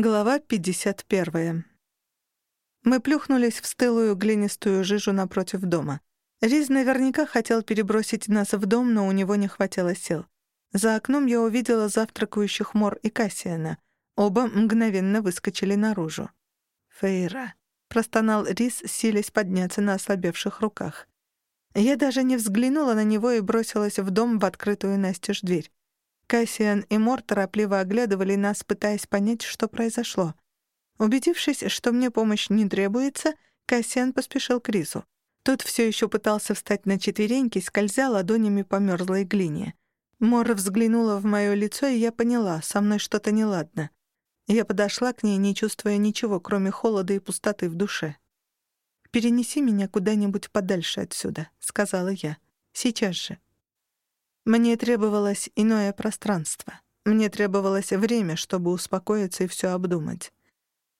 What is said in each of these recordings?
Глава 51. Мы плюхнулись в стылую глинистую жижу напротив дома. Риз наверняка хотел перебросить нас в дом, но у него не хватило сил. За окном я увидела завтракающих Мор и Кассиана. Оба мгновенно выскочили наружу. «Фейра», — простонал Риз, силясь подняться на ослабевших руках. Я даже не взглянула на него и бросилась в дом в открытую настежь дверь. Кассиан и Мор торопливо оглядывали нас, пытаясь понять, что произошло. Убедившись, что мне помощь не требуется, Кассиан поспешил к Ризу. Тот все еще пытался встать на четвереньки, скользя ладонями по мерзлой глине. Мор взглянула в мое лицо, и я поняла, со мной что-то неладно. Я подошла к ней, не чувствуя ничего, кроме холода и пустоты в душе. «Перенеси меня куда-нибудь подальше отсюда», — сказала я. «Сейчас же». Мне требовалось иное пространство. Мне требовалось время, чтобы успокоиться и все обдумать.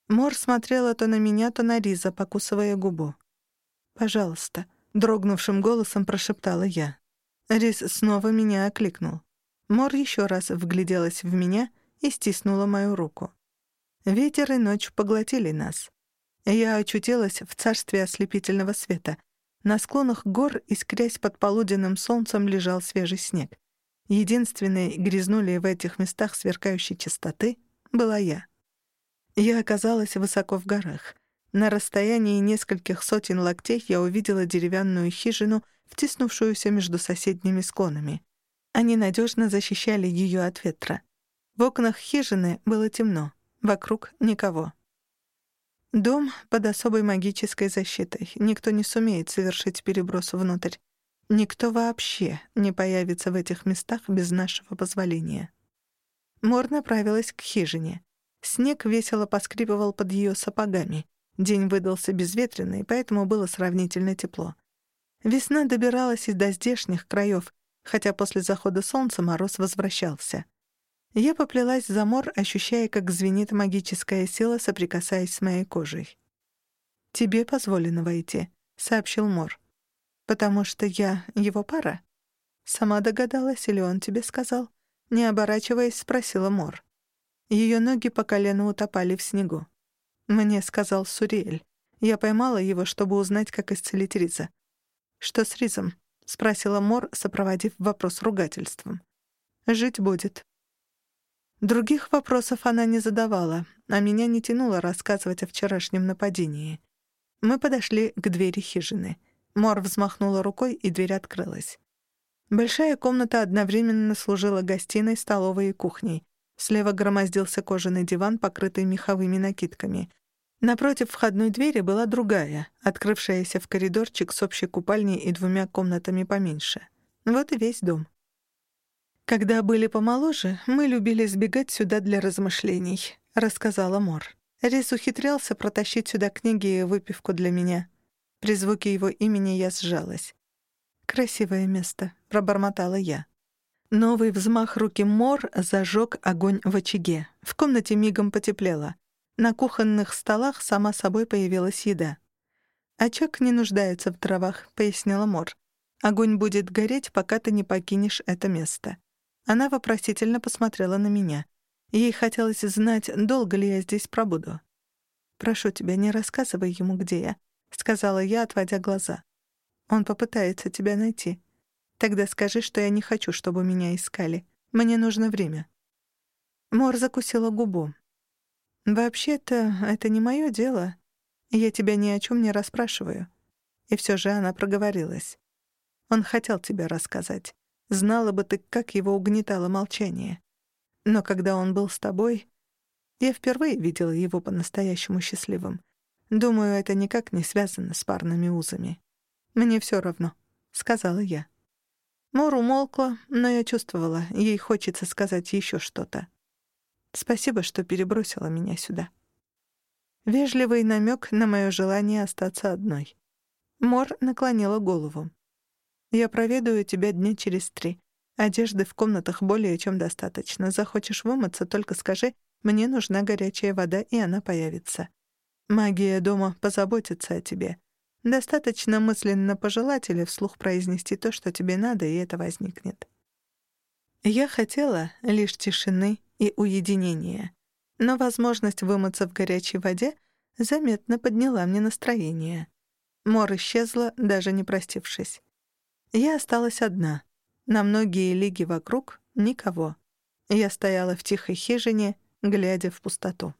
Мор смотрела то на меня, то на Риза, покусывая губу. «Пожалуйста», — дрогнувшим голосом прошептала я. Риз снова меня окликнул. Мор еще раз вгляделась в меня и стиснула мою руку. Ветер и ночь поглотили нас. Я очутилась в царстве ослепительного света, на склонах гор, искрясь под полуденным солнцем, лежал свежий снег. Единственной грязнулей в этих местах сверкающей чистоты была я. Я оказалась высоко в горах. На расстоянии нескольких сотен локтей я увидела деревянную хижину, втиснувшуюся между соседними склонами. Они надежно защищали ее от ветра. В окнах хижины было темно, вокруг никого. Дом под особой магической защитой. Никто не сумеет совершить переброс внутрь. Никто вообще не появится в этих местах без нашего позволения. Мор направилась к хижине. Снег весело поскрипывал под ее сапогами. День выдался безветренный, поэтому было сравнительно тепло. Весна добиралась и до здешних краев, хотя после захода солнца мороз возвращался. Я поплелась за мор, ощущая, как звенит магическая сила, соприкасаясь с моей кожей. «Тебе позволено войти», — сообщил Мор. «Потому что я его пара?» «Сама догадалась, или он тебе сказал?» Не оборачиваясь, спросила Мор. Ее ноги по колену утопали в снегу. Мне сказал Суриэль. Я поймала его, чтобы узнать, как исцелить Риза. «Что с Ризом?» — спросила Мор, сопроводив вопрос ругательством. «Жить будет», Других вопросов она не задавала, а меня не тянуло рассказывать о вчерашнем нападении. Мы подошли к двери хижины. Мор взмахнула рукой, и дверь открылась. Большая комната одновременно служила гостиной, столовой и кухней. Слева громоздился кожаный диван, покрытый меховыми накидками. Напротив входной двери была другая, открывшаяся в коридорчик с общей купальней и двумя комнатами поменьше. Вот и весь дом. «Когда были помоложе, мы любили сбегать сюда для размышлений», — рассказала Мор. Рис ухитрялся протащить сюда книги и выпивку для меня. При звуке его имени я сжалась. «Красивое место», — пробормотала я. Новый взмах руки Мор зажег огонь в очаге. В комнате мигом потеплело. На кухонных столах сама собой появилась еда. «Очаг не нуждается в дровах», — пояснила Мор. «Огонь будет гореть, пока ты не покинешь это место». Она вопросительно посмотрела на меня. Ей хотелось знать, долго ли я здесь пробуду. «Прошу тебя, не рассказывай ему, где я», — сказала я, отводя глаза. «Он попытается тебя найти. Тогда скажи, что я не хочу, чтобы меня искали. Мне нужно время». Мор закусила губу. «Вообще-то, это не мое дело. Я тебя ни о чем не расспрашиваю». И все же она проговорилась. «Он хотел тебе рассказать. Знала бы ты, как его угнетало молчание. Но когда он был с тобой, я впервые видела его по-настоящему счастливым. Думаю, это никак не связано с парными узами. Мне все равно, сказала я. Мор умолкла, но я чувствовала, ей хочется сказать еще что-то. Спасибо, что перебросила меня сюда. Вежливый намек на мое желание остаться одной. Мор наклонила голову. Я проведаю тебя дня через три. Одежды в комнатах более чем достаточно. Захочешь вымыться, только скажи, мне нужна горячая вода, и она появится. Магия дома позаботится о тебе. Достаточно мысленно пожелать или вслух произнести то, что тебе надо, и это возникнет. Я хотела лишь тишины и уединения. но возможность вымыться в горячей воде заметно подняла мне настроение. Мор исчезла, даже не простившись. Я осталась одна. На многие лиги вокруг — никого. Я стояла в тихой хижине, глядя в пустоту.